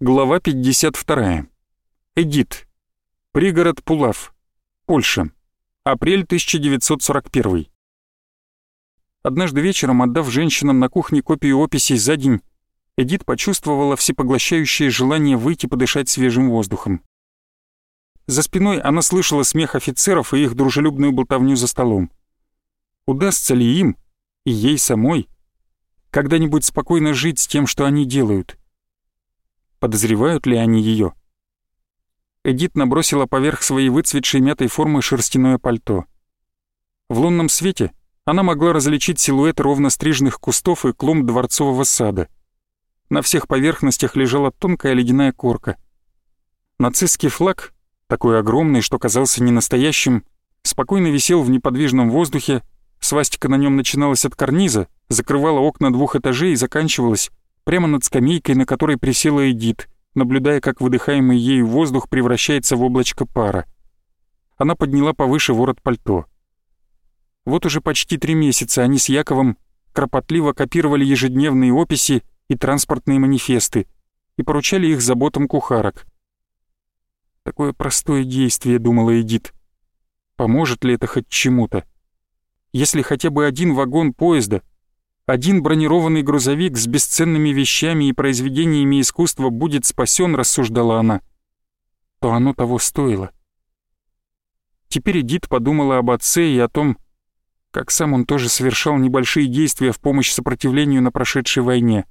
Глава 52. Эдит. Пригород Пулав. Польша. Апрель 1941. Однажды вечером, отдав женщинам на кухне копию описей за день, Эдит почувствовала всепоглощающее желание выйти подышать свежим воздухом. За спиной она слышала смех офицеров и их дружелюбную болтовню за столом. Удастся ли им, и ей самой, когда-нибудь спокойно жить с тем, что они делают? Подозревают ли они ее? Эдит набросила поверх своей выцветшей мятой формы шерстяное пальто. В лунном свете она могла различить силуэт ровно стриженных кустов и клумб дворцового сада. На всех поверхностях лежала тонкая ледяная корка. Нацистский флаг, такой огромный, что казался ненастоящим, спокойно висел в неподвижном воздухе, свастика на нем начиналась от карниза, закрывала окна двух этажей и заканчивалась прямо над скамейкой, на которой присела Эдит, наблюдая, как выдыхаемый ею воздух превращается в облачко пара. Она подняла повыше ворот пальто. Вот уже почти три месяца они с Яковом кропотливо копировали ежедневные описи и транспортные манифесты и поручали их заботам кухарок. Такое простое действие, думала Эдит. Поможет ли это хоть чему-то? Если хотя бы один вагон поезда один бронированный грузовик с бесценными вещами и произведениями искусства будет спасен, рассуждала она, то оно того стоило. Теперь Эдит подумала об отце и о том, как сам он тоже совершал небольшие действия в помощь сопротивлению на прошедшей войне.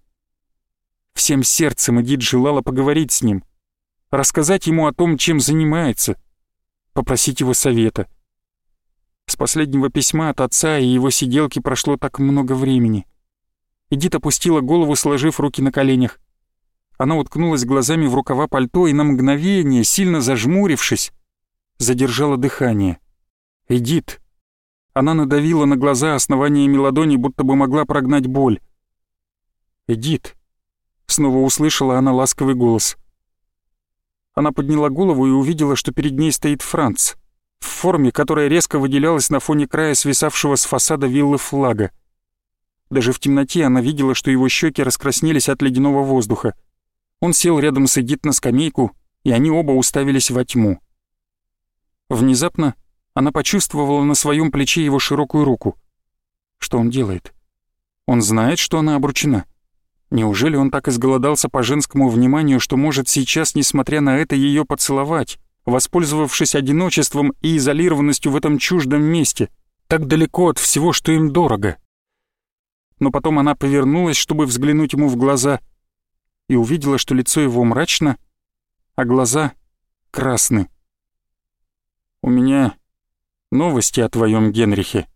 Всем сердцем Эдит желала поговорить с ним, рассказать ему о том, чем занимается, попросить его совета — с последнего письма от отца и его сиделки прошло так много времени. Эдит опустила голову, сложив руки на коленях. Она уткнулась глазами в рукава пальто и на мгновение, сильно зажмурившись, задержала дыхание. «Эдит!» Она надавила на глаза основаниями ладони, будто бы могла прогнать боль. «Эдит!» Снова услышала она ласковый голос. Она подняла голову и увидела, что перед ней стоит Франц в форме, которая резко выделялась на фоне края свисавшего с фасада виллы флага. Даже в темноте она видела, что его щеки раскраснелись от ледяного воздуха. Он сел рядом с Эдит на скамейку, и они оба уставились во тьму. Внезапно она почувствовала на своем плече его широкую руку. Что он делает? Он знает, что она обручена. Неужели он так изголодался по женскому вниманию, что может сейчас, несмотря на это, ее поцеловать? воспользовавшись одиночеством и изолированностью в этом чуждом месте, так далеко от всего, что им дорого. Но потом она повернулась, чтобы взглянуть ему в глаза, и увидела, что лицо его мрачно, а глаза красны. «У меня новости о твоем Генрихе»,